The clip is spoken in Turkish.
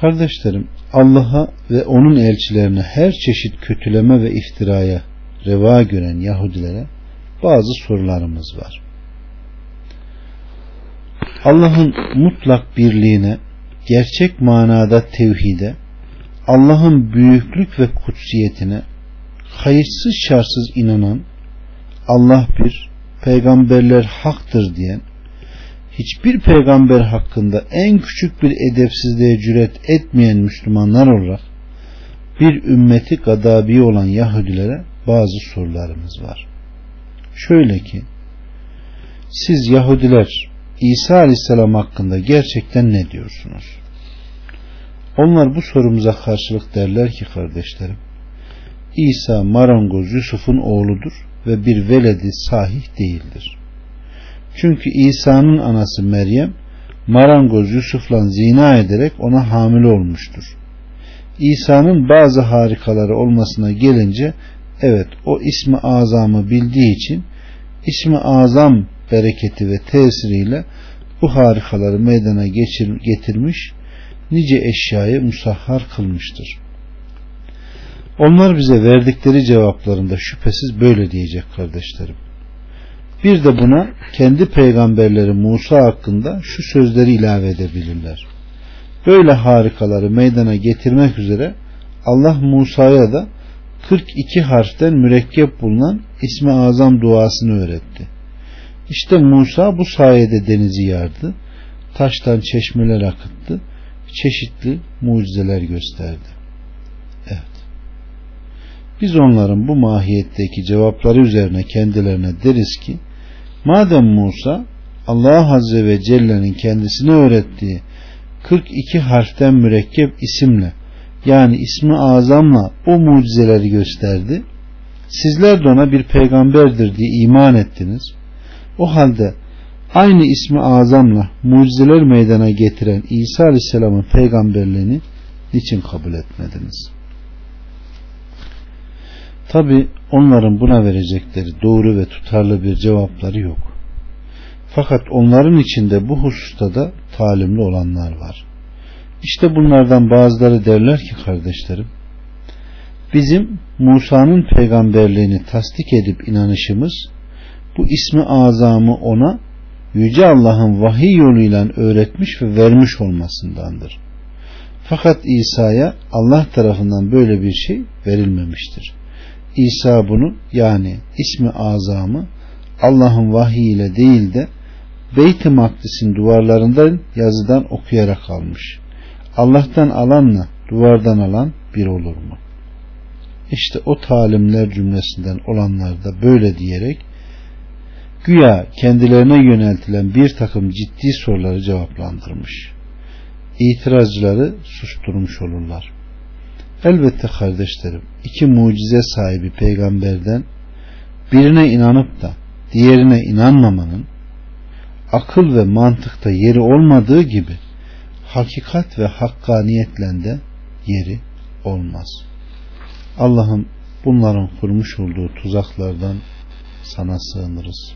Kardeşlerim Allah'a ve onun elçilerine her çeşit kötüleme ve iftiraya reva gören Yahudilere bazı sorularımız var. Allah'ın mutlak birliğine, gerçek manada tevhide, Allah'ın büyüklük ve kutsiyetine kayıtsız şartsız inanan, Allah bir, peygamberler haktır diyen, hiçbir peygamber hakkında en küçük bir edepsizliğe cüret etmeyen Müslümanlar olarak bir ümmeti gadabi olan Yahudilere bazı sorularımız var. Şöyle ki siz Yahudiler İsa Aleyhisselam hakkında gerçekten ne diyorsunuz? Onlar bu sorumuza karşılık derler ki kardeşlerim İsa marangoz Yusuf'un oğludur ve bir veledi sahih değildir. Çünkü İsa'nın anası Meryem marangoz Yusuf'la zina ederek ona hamile olmuştur. İsa'nın bazı harikaları olmasına gelince evet o ismi azamı bildiği için ismi azam bereketi ve tesiriyle bu harikaları meydana geçir, getirmiş nice eşyayı musahhar kılmıştır. Onlar bize verdikleri cevaplarında şüphesiz böyle diyecek kardeşlerim. Bir de buna kendi peygamberleri Musa hakkında şu sözleri ilave edebilirler. Böyle harikaları meydana getirmek üzere Allah Musa'ya da 42 harften mürekkep bulunan ismi azam duasını öğretti. İşte Musa bu sayede denizi yardı, taştan çeşmeler akıttı, çeşitli mucizeler gösterdi. Evet. Biz onların bu mahiyetteki cevapları üzerine kendilerine deriz ki madem Musa Allah Azze ve Celle'nin kendisine öğrettiği 42 harften mürekkep isimle yani ismi azamla o mucizeleri gösterdi. Sizler de ona bir peygamberdir diye iman ettiniz. O halde aynı ismi azamla mucizeler meydana getiren İsa Aleyhisselam'ın peygamberliğini niçin kabul etmediniz? Tabi onların buna verecekleri doğru ve tutarlı bir cevapları yok. Fakat onların içinde bu hususta da talimli olanlar var. İşte bunlardan bazıları derler ki kardeşlerim bizim Musa'nın peygamberliğini tasdik edip inanışımız bu ismi azamı ona Yüce Allah'ın vahiy yoluyla öğretmiş ve vermiş olmasındandır. Fakat İsa'ya Allah tarafından böyle bir şey verilmemiştir. İsa bunu yani ismi azamı Allah'ın vahiy ile değil de Beyt-i Makdis'in duvarlarından yazıdan okuyarak almış. Allah'tan alanla duvardan alan bir olur mu? İşte o talimler cümlesinden olanlar da böyle diyerek güya kendilerine yöneltilen bir takım ciddi soruları cevaplandırmış. İtirazcıları susturmuş olurlar. Elbette kardeşlerim iki mucize sahibi peygamberden birine inanıp da diğerine inanmamanın akıl ve mantıkta yeri olmadığı gibi hakikat ve hakkaniyetle de yeri olmaz. Allah'ım bunların kurmuş olduğu tuzaklardan sana sığınırız.